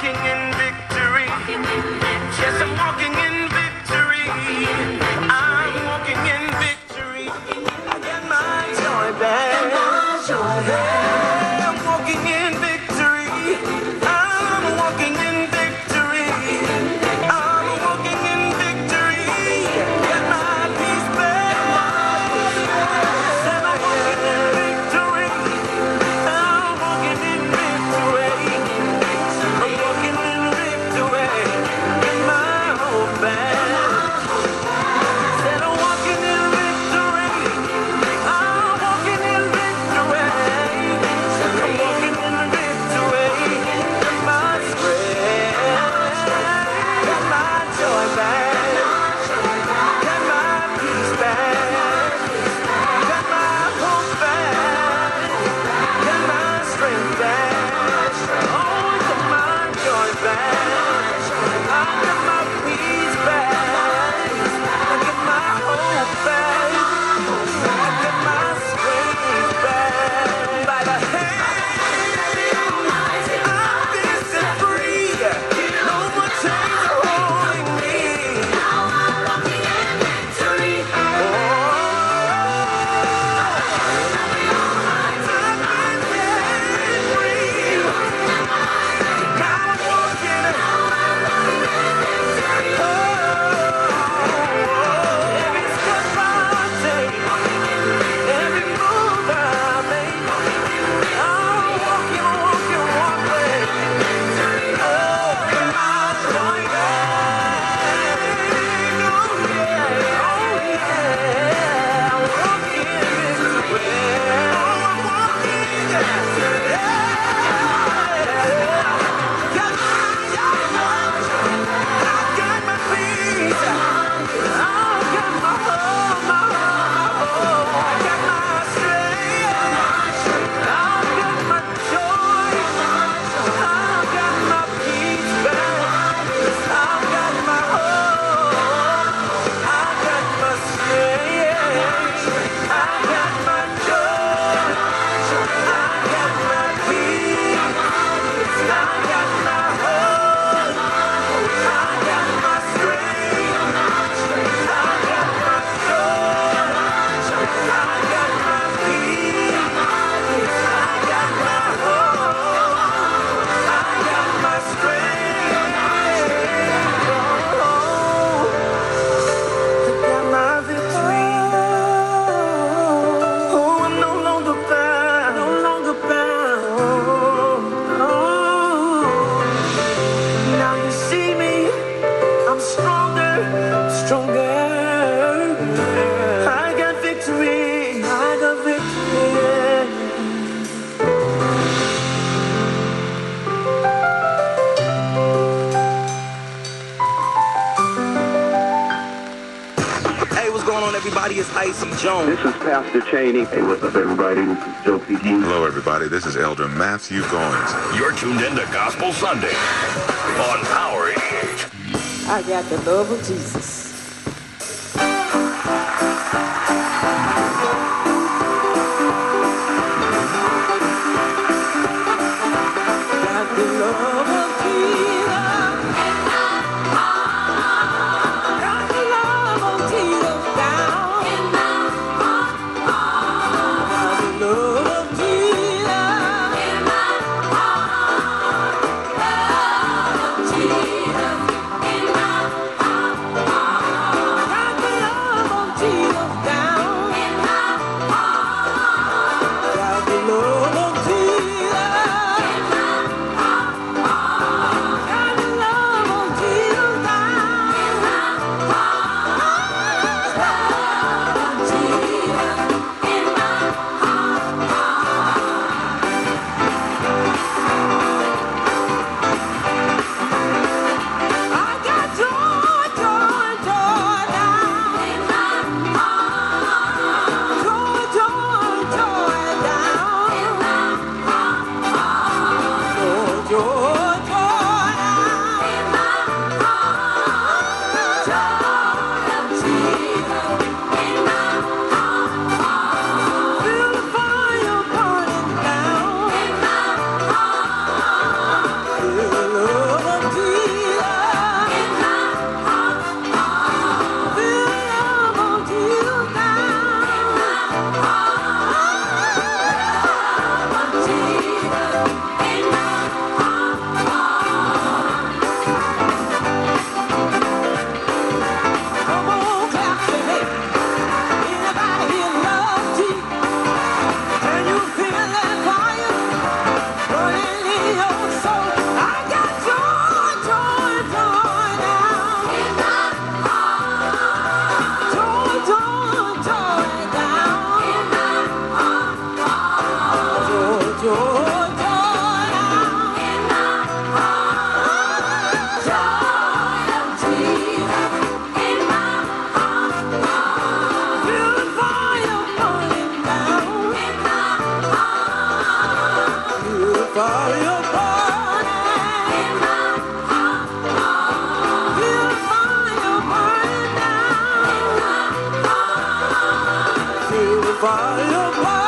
Walking in victory. Walking in Quincy Jones. This is Pastor Cheney. Hey, what's up, everybody? This is Joe P. Hello, everybody. This is Elder Matthew Goins. You're tuned in to Gospel Sunday on Power 88. I got the love of Jesus. fire.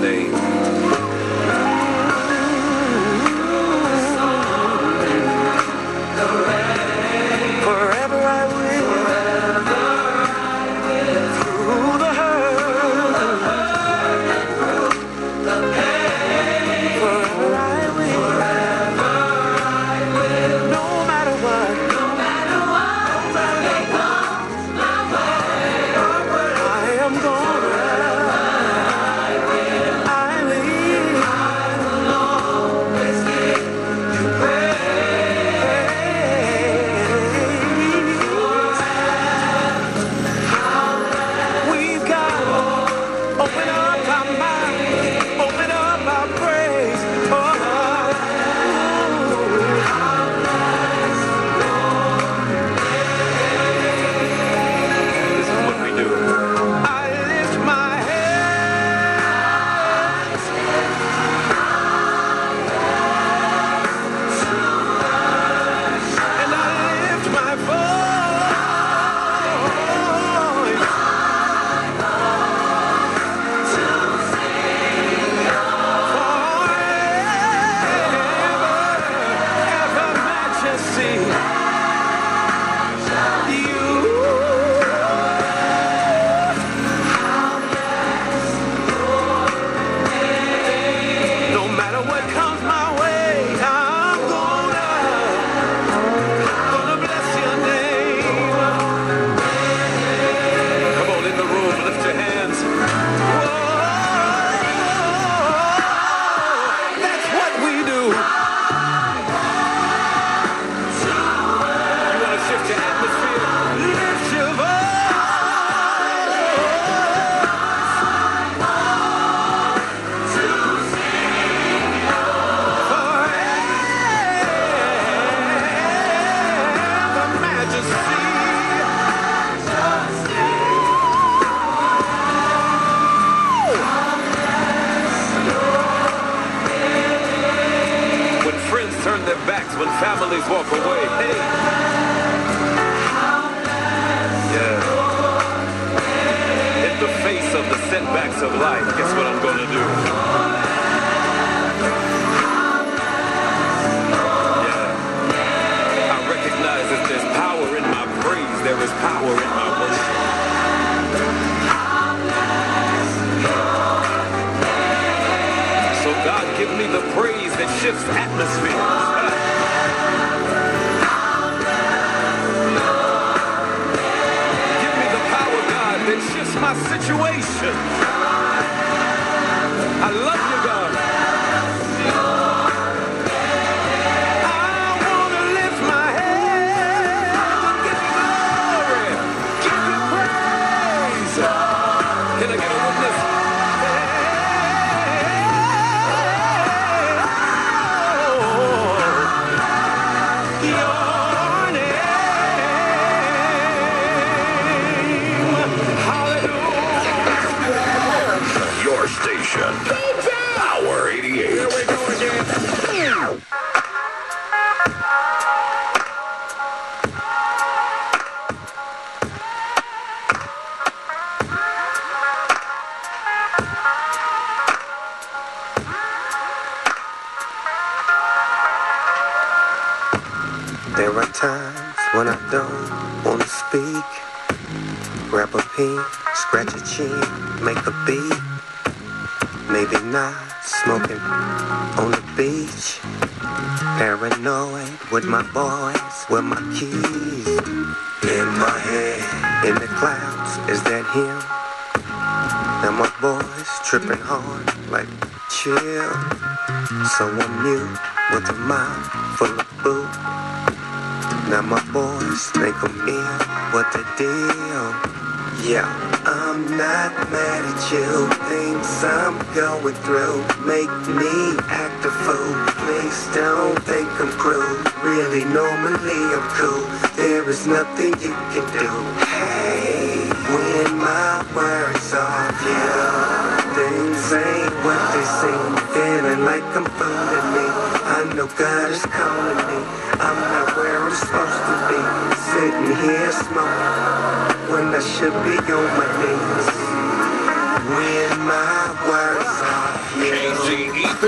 Name. With my boys, with my keys. In my head, in the clouds, is that him? Now my boys tripping hard, like chill. So I'm with a mouth full of boo. Now my boys think I'm in, what the deal? Yeah, uh. I'm not mad at you. Things I'm going through make me act a fool. Please don't think I'm cruel. Really, normally I'm cool. There is nothing you can do. Hey, when my words off you, things ain't what they seem. Feeling like I'm fooling me. I know God is calling me. I'm not where I'm supposed to be. Sitting here smoking when I should be on my knees. When my words off you. KCEP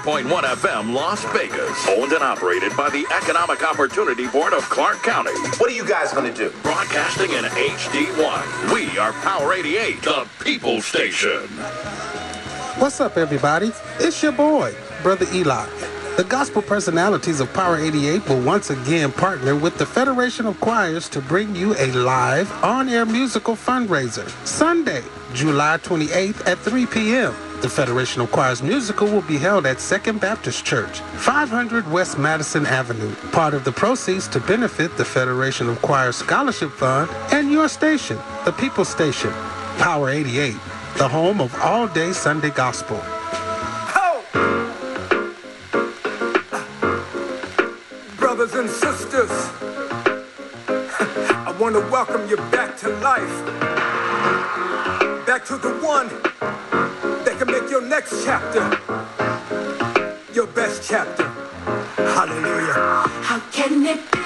88.1 FM Las Vegas. Owned and operated by the Economic Opportunity Board of Clark County. What are you guys gonna do? Broadcasting in HD1. We are Power 88, the people station. What's up, everybody? It's your boy, Brother Eli. The gospel personalities of Power 88 will once again partner with the Federation of Choirs to bring you a live on-air musical fundraiser Sunday, July 28th at 3 p.m. The Federation of Choirs musical will be held at Second Baptist Church, 500 West Madison Avenue. Part of the proceeds to benefit the Federation of Choirs Scholarship Fund and your station, the People Station, Power 88, the home of all-day Sunday gospel. Want to welcome you back to life. Back to the one that can make your next chapter your best chapter. Hallelujah. How can it be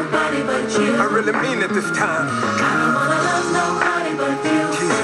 love nobody but you. I really mean it this time. I don't wanna love nobody but you. Jesus.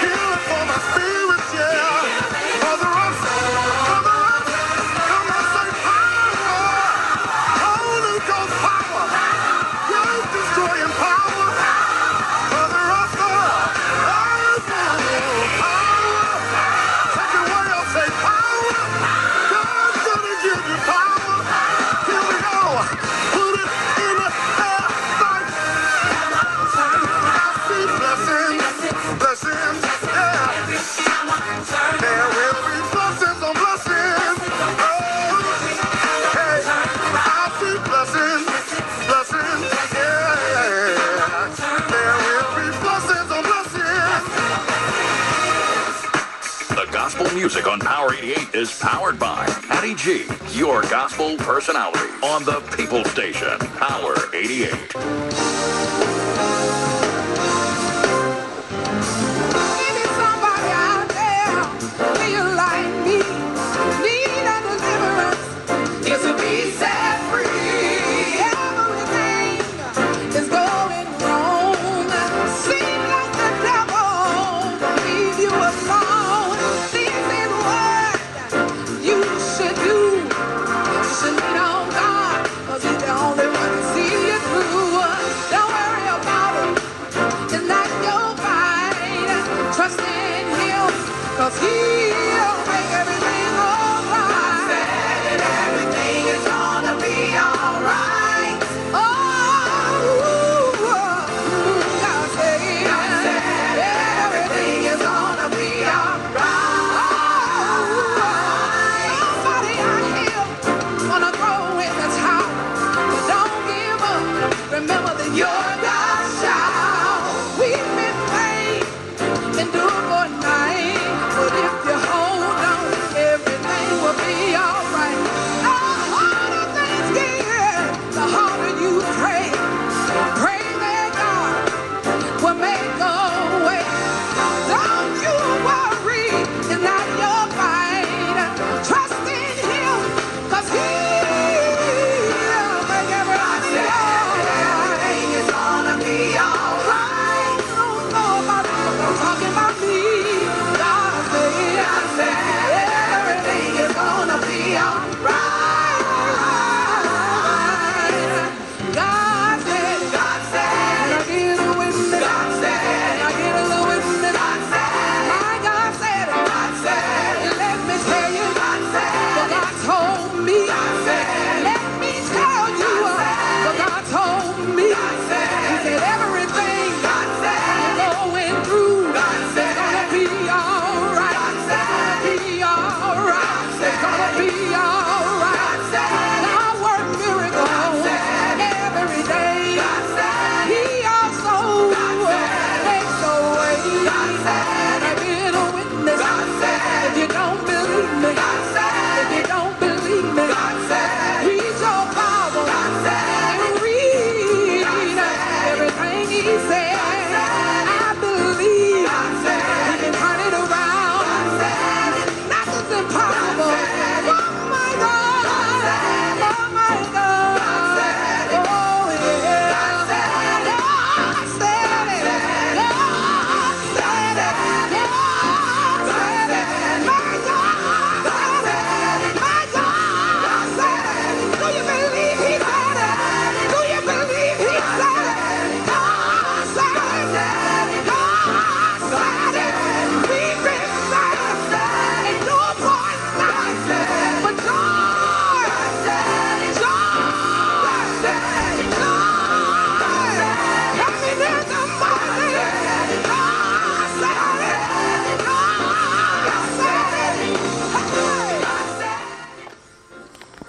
Healing for my spirit, is powered by Patty G, your gospel personality on the People Station, Power 88. He